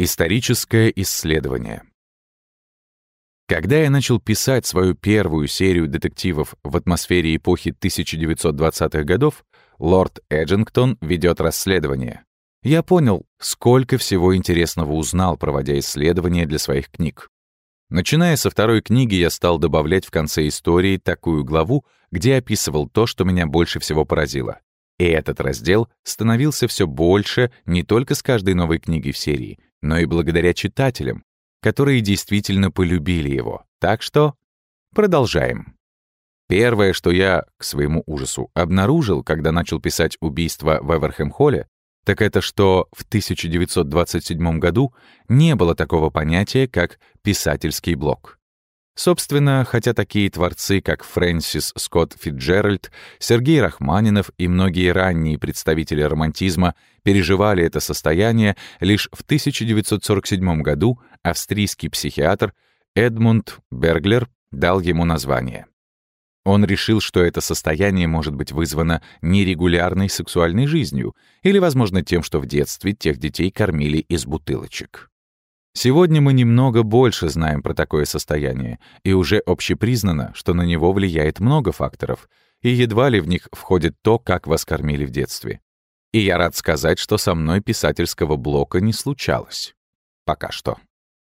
Историческое исследование. Когда я начал писать свою первую серию детективов в атмосфере эпохи 1920-х годов, лорд Эджингтон ведет расследование. Я понял, сколько всего интересного узнал, проводя исследования для своих книг. Начиная со второй книги, я стал добавлять в конце истории такую главу, где описывал то, что меня больше всего поразило. И этот раздел становился все больше не только с каждой новой книгой в серии, но и благодаря читателям, которые действительно полюбили его. Так что продолжаем. Первое, что я, к своему ужасу, обнаружил, когда начал писать «Убийство в Эверхэм-Холле», так это что в 1927 году не было такого понятия, как писательский блок. Собственно, хотя такие творцы, как Фрэнсис Скотт Фитджеральд, Сергей Рахманинов и многие ранние представители романтизма переживали это состояние, лишь в 1947 году австрийский психиатр Эдмунд Берглер дал ему название. Он решил, что это состояние может быть вызвано нерегулярной сексуальной жизнью или, возможно, тем, что в детстве тех детей кормили из бутылочек. Сегодня мы немного больше знаем про такое состояние, и уже общепризнано, что на него влияет много факторов, и едва ли в них входит то, как вас кормили в детстве. И я рад сказать, что со мной писательского блока не случалось. Пока что.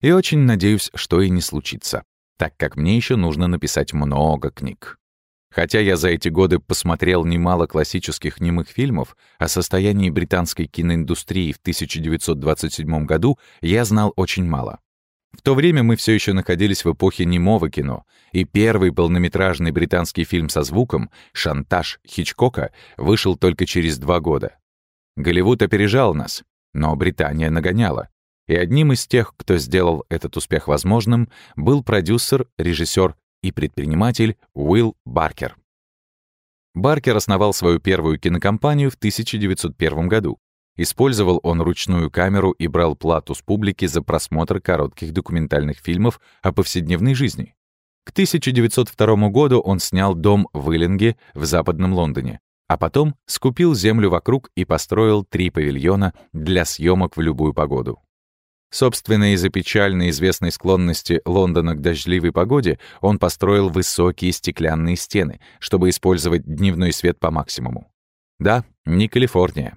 И очень надеюсь, что и не случится, так как мне еще нужно написать много книг. Хотя я за эти годы посмотрел немало классических немых фильмов о состоянии британской киноиндустрии в 1927 году, я знал очень мало. В то время мы все еще находились в эпохе немого кино, и первый полнометражный британский фильм со звуком «Шантаж» Хичкока вышел только через два года. Голливуд опережал нас, но Британия нагоняла. И одним из тех, кто сделал этот успех возможным, был продюсер, режиссер и предприниматель Уилл Баркер. Баркер основал свою первую кинокомпанию в 1901 году. Использовал он ручную камеру и брал плату с публики за просмотр коротких документальных фильмов о повседневной жизни. К 1902 году он снял дом в Иллинге в западном Лондоне, а потом скупил землю вокруг и построил три павильона для съемок в любую погоду. Собственно, из-за печально известной склонности Лондона к дождливой погоде он построил высокие стеклянные стены, чтобы использовать дневной свет по максимуму. Да, не Калифорния.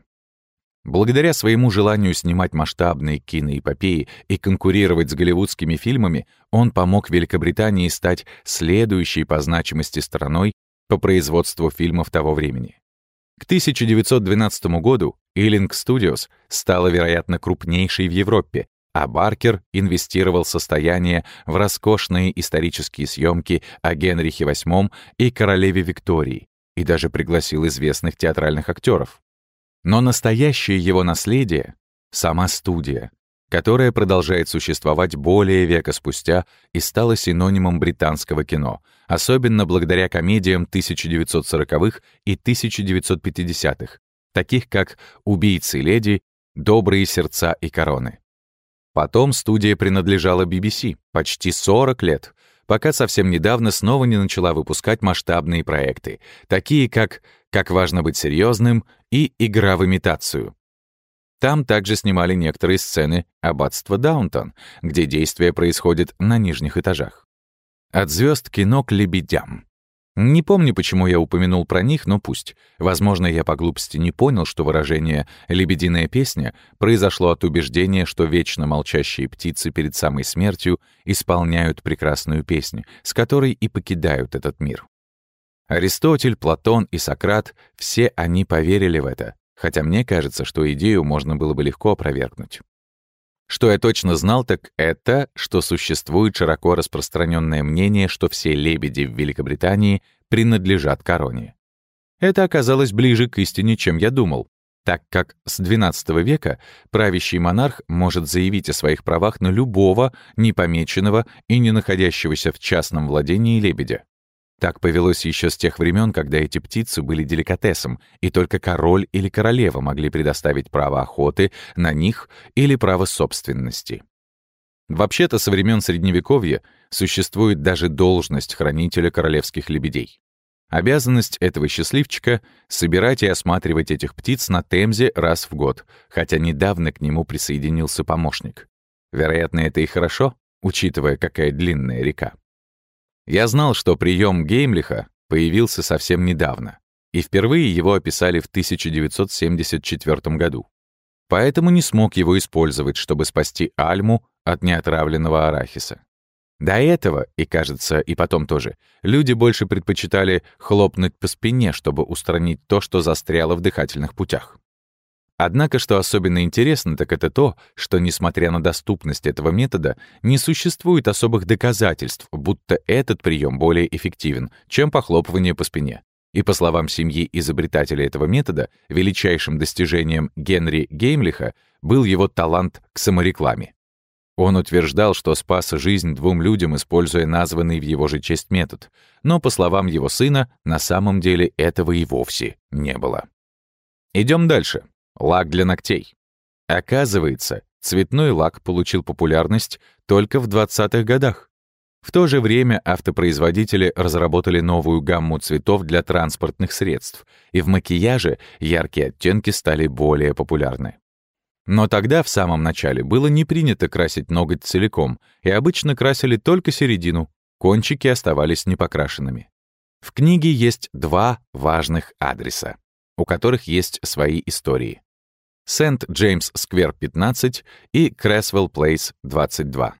Благодаря своему желанию снимать масштабные киноэпопеи и конкурировать с голливудскими фильмами, он помог Великобритании стать следующей по значимости страной по производству фильмов того времени. К 1912 году Ealing Studios стала, вероятно, крупнейшей в Европе, а Баркер инвестировал состояние в роскошные исторические съемки о Генрихе VIII и королеве Виктории и даже пригласил известных театральных актеров. Но настоящее его наследие — сама студия, которая продолжает существовать более века спустя и стала синонимом британского кино, особенно благодаря комедиям 1940-х и 1950-х, таких как «Убийцы леди», «Добрые сердца и короны». Потом студия принадлежала BBC почти 40 лет, пока совсем недавно снова не начала выпускать масштабные проекты, такие как «Как важно быть серьезным» и «Игра в имитацию». Там также снимали некоторые сцены аббатства Даунтон, где действие происходит на нижних этажах. От звезд кино к лебедям. Не помню, почему я упомянул про них, но пусть. Возможно, я по глупости не понял, что выражение «лебединая песня» произошло от убеждения, что вечно молчащие птицы перед самой смертью исполняют прекрасную песню, с которой и покидают этот мир. Аристотель, Платон и Сократ — все они поверили в это, хотя мне кажется, что идею можно было бы легко опровергнуть. Что я точно знал, так это, что существует широко распространенное мнение, что все лебеди в Великобритании принадлежат короне. Это оказалось ближе к истине, чем я думал, так как с XII века правящий монарх может заявить о своих правах на любого непомеченного и не находящегося в частном владении лебедя. Так повелось еще с тех времен, когда эти птицы были деликатесом, и только король или королева могли предоставить право охоты на них или право собственности. Вообще-то, со времен Средневековья существует даже должность хранителя королевских лебедей. Обязанность этого счастливчика — собирать и осматривать этих птиц на Темзе раз в год, хотя недавно к нему присоединился помощник. Вероятно, это и хорошо, учитывая, какая длинная река. Я знал, что прием Геймлиха появился совсем недавно, и впервые его описали в 1974 году. Поэтому не смог его использовать, чтобы спасти Альму от неотравленного арахиса. До этого, и кажется, и потом тоже, люди больше предпочитали хлопнуть по спине, чтобы устранить то, что застряло в дыхательных путях. Однако, что особенно интересно, так это то, что, несмотря на доступность этого метода, не существует особых доказательств, будто этот прием более эффективен, чем похлопывание по спине. И по словам семьи изобретателя этого метода, величайшим достижением Генри Геймлиха был его талант к саморекламе. Он утверждал, что спас жизнь двум людям, используя названный в его же честь метод, но, по словам его сына, на самом деле этого и вовсе не было. Идем дальше. Лак для ногтей. Оказывается, цветной лак получил популярность только в 20-х годах. В то же время автопроизводители разработали новую гамму цветов для транспортных средств, и в макияже яркие оттенки стали более популярны. Но тогда, в самом начале, было не принято красить ноготь целиком, и обычно красили только середину, кончики оставались непокрашенными. В книге есть два важных адреса, у которых есть свои истории. Сент-Джеймс-сквер 15 и Крэсвелл Плейс 22.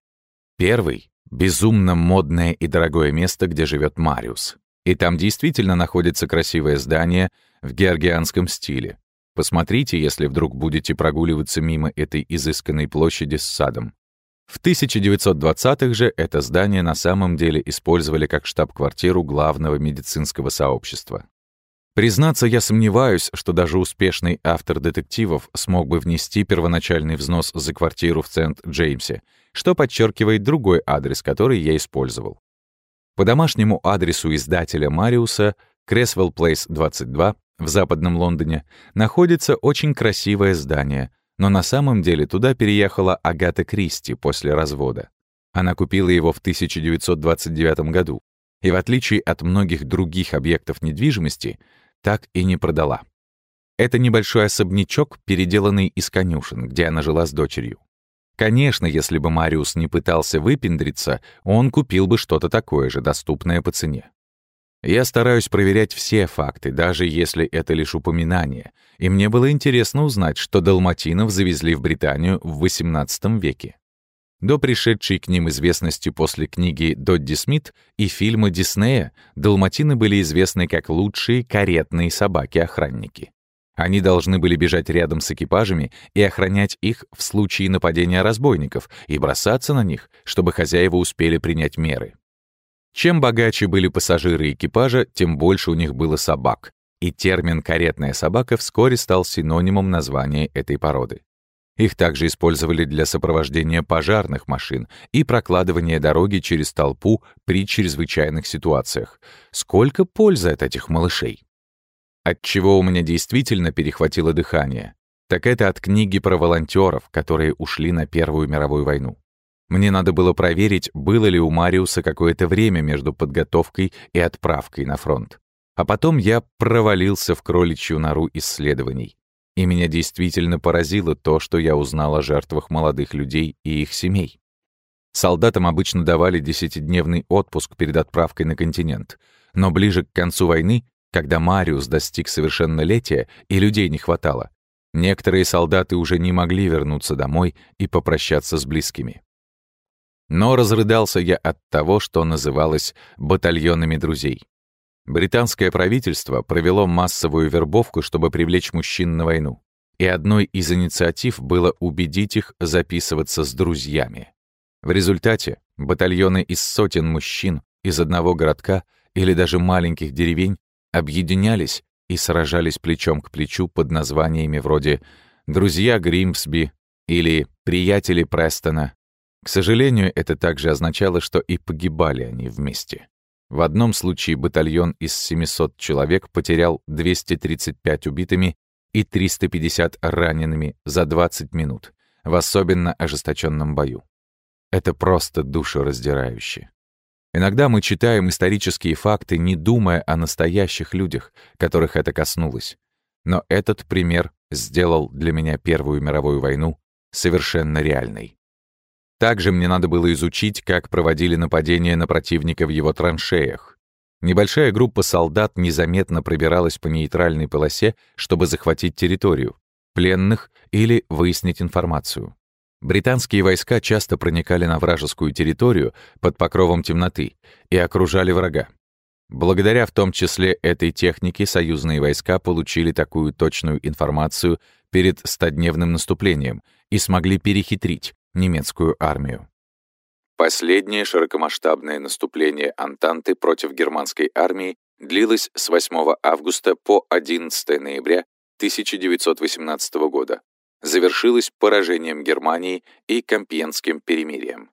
Первый — безумно модное и дорогое место, где живет Мариус. И там действительно находится красивое здание в георгианском стиле. Посмотрите, если вдруг будете прогуливаться мимо этой изысканной площади с садом. В 1920-х же это здание на самом деле использовали как штаб-квартиру главного медицинского сообщества. Признаться, я сомневаюсь, что даже успешный автор детективов смог бы внести первоначальный взнос за квартиру в Сент-Джеймсе, что подчеркивает другой адрес, который я использовал. По домашнему адресу издателя Мариуса, Кресвелл Плейс 22, в западном Лондоне, находится очень красивое здание, но на самом деле туда переехала Агата Кристи после развода. Она купила его в 1929 году, и в отличие от многих других объектов недвижимости, так и не продала. Это небольшой особнячок, переделанный из конюшен, где она жила с дочерью. Конечно, если бы Мариус не пытался выпендриться, он купил бы что-то такое же, доступное по цене. Я стараюсь проверять все факты, даже если это лишь упоминание, и мне было интересно узнать, что далматинов завезли в Британию в XVIII веке. До пришедшей к ним известности после книги Додди Смит и фильма Диснея далматины были известны как лучшие каретные собаки-охранники. Они должны были бежать рядом с экипажами и охранять их в случае нападения разбойников и бросаться на них, чтобы хозяева успели принять меры. Чем богаче были пассажиры экипажа, тем больше у них было собак, и термин «каретная собака» вскоре стал синонимом названия этой породы. Их также использовали для сопровождения пожарных машин и прокладывания дороги через толпу при чрезвычайных ситуациях. Сколько пользы от этих малышей! От чего у меня действительно перехватило дыхание, так это от книги про волонтеров, которые ушли на Первую мировую войну. Мне надо было проверить, было ли у Мариуса какое-то время между подготовкой и отправкой на фронт. А потом я провалился в кроличью нору исследований. И меня действительно поразило то, что я узнал о жертвах молодых людей и их семей. Солдатам обычно давали десятидневный отпуск перед отправкой на континент. Но ближе к концу войны, когда Мариус достиг совершеннолетия и людей не хватало, некоторые солдаты уже не могли вернуться домой и попрощаться с близкими. Но разрыдался я от того, что называлось «батальонами друзей». Британское правительство провело массовую вербовку, чтобы привлечь мужчин на войну. И одной из инициатив было убедить их записываться с друзьями. В результате батальоны из сотен мужчин из одного городка или даже маленьких деревень объединялись и сражались плечом к плечу под названиями вроде «Друзья Гримсби» или «Приятели Престона». К сожалению, это также означало, что и погибали они вместе. В одном случае батальон из 700 человек потерял 235 убитыми и 350 ранеными за 20 минут в особенно ожесточенном бою. Это просто душераздирающе. Иногда мы читаем исторические факты, не думая о настоящих людях, которых это коснулось. Но этот пример сделал для меня Первую мировую войну совершенно реальной. Также мне надо было изучить, как проводили нападения на противника в его траншеях. Небольшая группа солдат незаметно пробиралась по нейтральной полосе, чтобы захватить территорию, пленных или выяснить информацию. Британские войска часто проникали на вражескую территорию под покровом темноты и окружали врага. Благодаря в том числе этой технике союзные войска получили такую точную информацию перед стодневным наступлением и смогли перехитрить немецкую армию. Последнее широкомасштабное наступление Антанты против германской армии длилось с 8 августа по 11 ноября 1918 года, завершилось поражением Германии и Компьенским перемирием.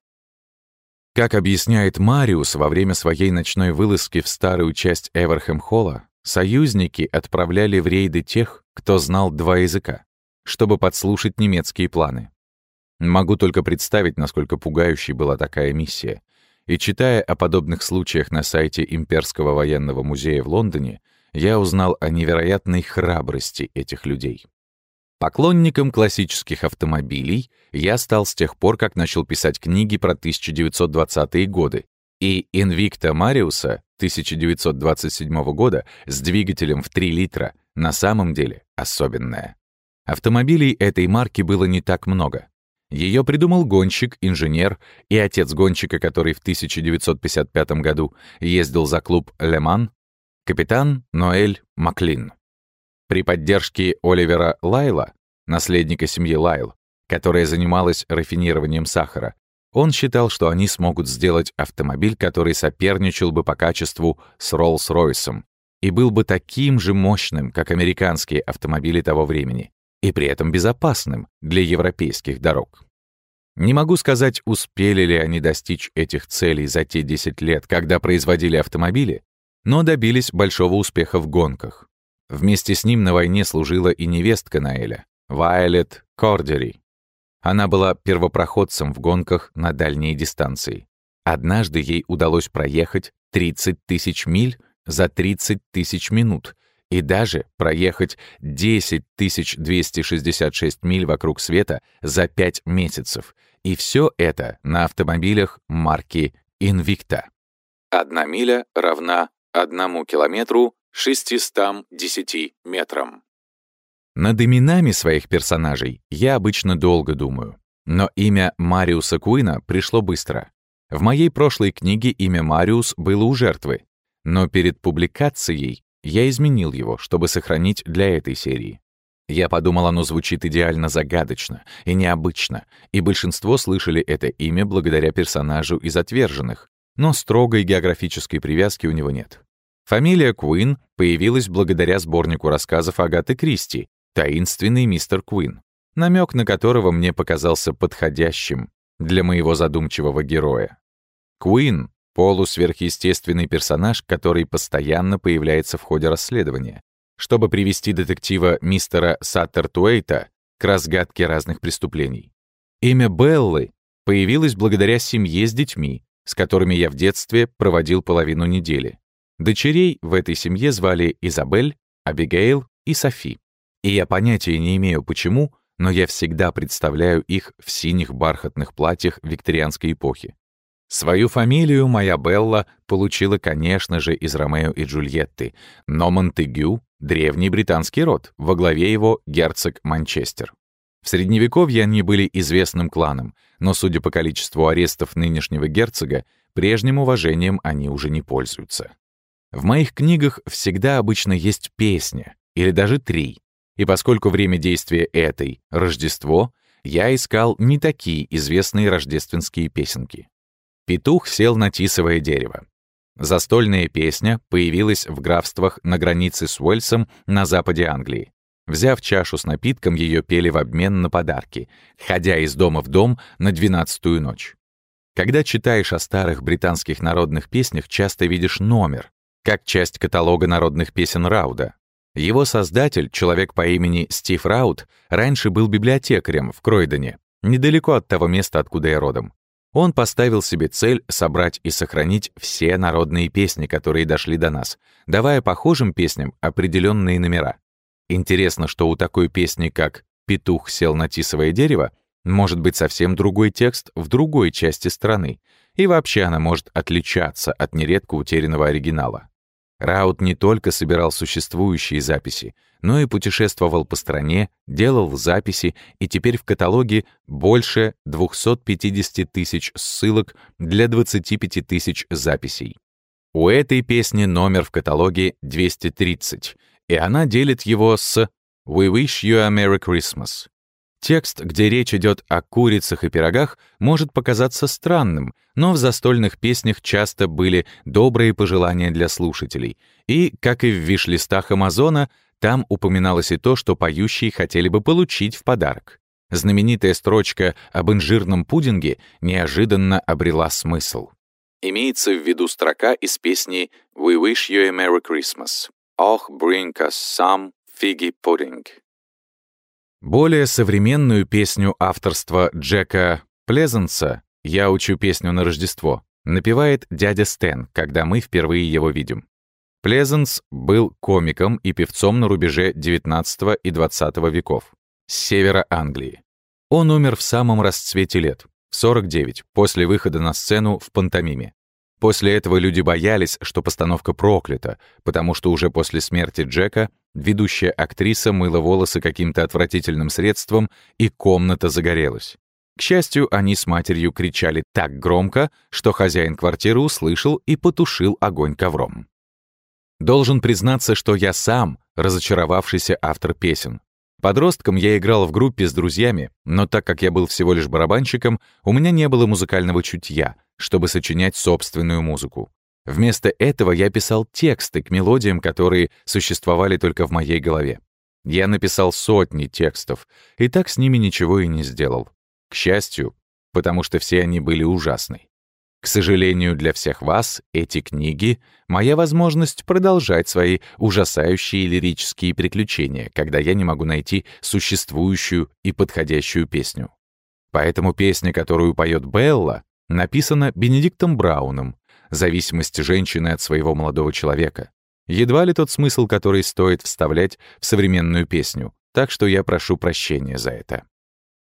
Как объясняет Мариус во время своей ночной вылазки в старую часть Эверхэм-Холла, союзники отправляли в рейды тех, кто знал два языка, чтобы подслушать немецкие планы. Могу только представить, насколько пугающей была такая миссия. И читая о подобных случаях на сайте Имперского военного музея в Лондоне, я узнал о невероятной храбрости этих людей. Поклонником классических автомобилей я стал с тех пор, как начал писать книги про 1920-е годы, и Invicta Мариуса 1927 года с двигателем в 3 литра на самом деле особенная. Автомобилей этой марки было не так много. Ее придумал гонщик, инженер и отец гонщика, который в 1955 году ездил за клуб «Леман», капитан Ноэль Маклин. При поддержке Оливера Лайла, наследника семьи Лайл, которая занималась рафинированием сахара, он считал, что они смогут сделать автомобиль, который соперничал бы по качеству с Роллс-Ройсом и был бы таким же мощным, как американские автомобили того времени, и при этом безопасным для европейских дорог. Не могу сказать, успели ли они достичь этих целей за те 10 лет, когда производили автомобили, но добились большого успеха в гонках. Вместе с ним на войне служила и невестка Наэля, Вайолет Кордери. Она была первопроходцем в гонках на дальние дистанции. Однажды ей удалось проехать 30 тысяч миль за 30 тысяч минут и даже проехать 10 266 миль вокруг света за 5 месяцев. И все это на автомобилях марки Invicta. Одна миля равна одному километру 610 метрам. Над именами своих персонажей я обычно долго думаю. Но имя Мариуса Куина пришло быстро. В моей прошлой книге имя Мариус было у жертвы, но перед публикацией я изменил его, чтобы сохранить для этой серии. Я подумал, оно звучит идеально загадочно и необычно, и большинство слышали это имя благодаря персонажу из «Отверженных», но строгой географической привязки у него нет. Фамилия Куин появилась благодаря сборнику рассказов Агаты Кристи «Таинственный мистер Куин», намек на которого мне показался подходящим для моего задумчивого героя. Куин Полусверхъестественный персонаж, который постоянно появляется в ходе расследования, чтобы привести детектива мистера Саттертуэйта к разгадке разных преступлений. Имя Беллы появилось благодаря семье с детьми, с которыми я в детстве проводил половину недели. Дочерей в этой семье звали Изабель, Абигейл и Софи. И я понятия не имею почему, но я всегда представляю их в синих бархатных платьях викторианской эпохи. Свою фамилию моя Белла получила, конечно же, из Ромео и Джульетты, но Монтегю — древний британский род, во главе его герцог Манчестер. В Средневековье они были известным кланом, но, судя по количеству арестов нынешнего герцога, прежним уважением они уже не пользуются. В моих книгах всегда обычно есть песня, или даже три, и поскольку время действия этой — Рождество, я искал не такие известные рождественские песенки. Петух сел на тисовое дерево. Застольная песня появилась в графствах на границе с Уэльсом на западе Англии. Взяв чашу с напитком, ее пели в обмен на подарки, ходя из дома в дом на двенадцатую ночь. Когда читаешь о старых британских народных песнях, часто видишь номер, как часть каталога народных песен Рауда. Его создатель, человек по имени Стив Рауд, раньше был библиотекарем в Кройдене, недалеко от того места, откуда я родом. Он поставил себе цель собрать и сохранить все народные песни, которые дошли до нас, давая похожим песням определенные номера. Интересно, что у такой песни, как «Петух сел на тисовое дерево», может быть совсем другой текст в другой части страны, и вообще она может отличаться от нередко утерянного оригинала. Раут не только собирал существующие записи, но и путешествовал по стране, делал записи, и теперь в каталоге больше 250 тысяч ссылок для 25 тысяч записей. У этой песни номер в каталоге 230, и она делит его с «We wish you a Merry Christmas». Текст, где речь идет о курицах и пирогах, может показаться странным, но в застольных песнях часто были добрые пожелания для слушателей. И, как и в виш-листах Амазона, там упоминалось и то, что поющие хотели бы получить в подарок. Знаменитая строчка об инжирном пудинге неожиданно обрела смысл. Имеется в виду строка из песни «We wish you a Merry Christmas». «Oh, bring us some figgy pudding». Более современную песню авторства Джека Плезанса «Я учу песню на Рождество» напевает дядя Стэн, когда мы впервые его видим. Плезанс был комиком и певцом на рубеже XIX и XX веков, с севера Англии. Он умер в самом расцвете лет, в 49, после выхода на сцену в пантомиме. После этого люди боялись, что постановка проклята, потому что уже после смерти Джека ведущая актриса мыла волосы каким-то отвратительным средством, и комната загорелась. К счастью, они с матерью кричали так громко, что хозяин квартиры услышал и потушил огонь ковром. Должен признаться, что я сам разочаровавшийся автор песен. Подростком я играл в группе с друзьями, но так как я был всего лишь барабанщиком, у меня не было музыкального чутья, чтобы сочинять собственную музыку. Вместо этого я писал тексты к мелодиям, которые существовали только в моей голове. Я написал сотни текстов, и так с ними ничего и не сделал. К счастью, потому что все они были ужасны. К сожалению для всех вас, эти книги — моя возможность продолжать свои ужасающие лирические приключения, когда я не могу найти существующую и подходящую песню. Поэтому песня, которую поет Белла, написано Бенедиктом Брауном «Зависимость женщины от своего молодого человека». Едва ли тот смысл, который стоит вставлять в современную песню, так что я прошу прощения за это.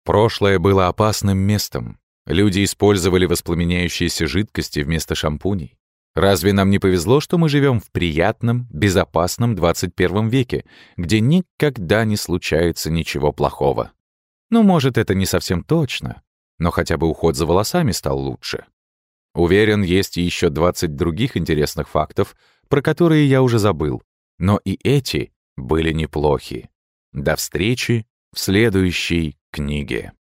Прошлое было опасным местом. Люди использовали воспламеняющиеся жидкости вместо шампуней. Разве нам не повезло, что мы живем в приятном, безопасном 21 веке, где никогда не случается ничего плохого? Ну, может, это не совсем точно, но хотя бы уход за волосами стал лучше. Уверен, есть еще 20 других интересных фактов, про которые я уже забыл, но и эти были неплохи. До встречи в следующей книге.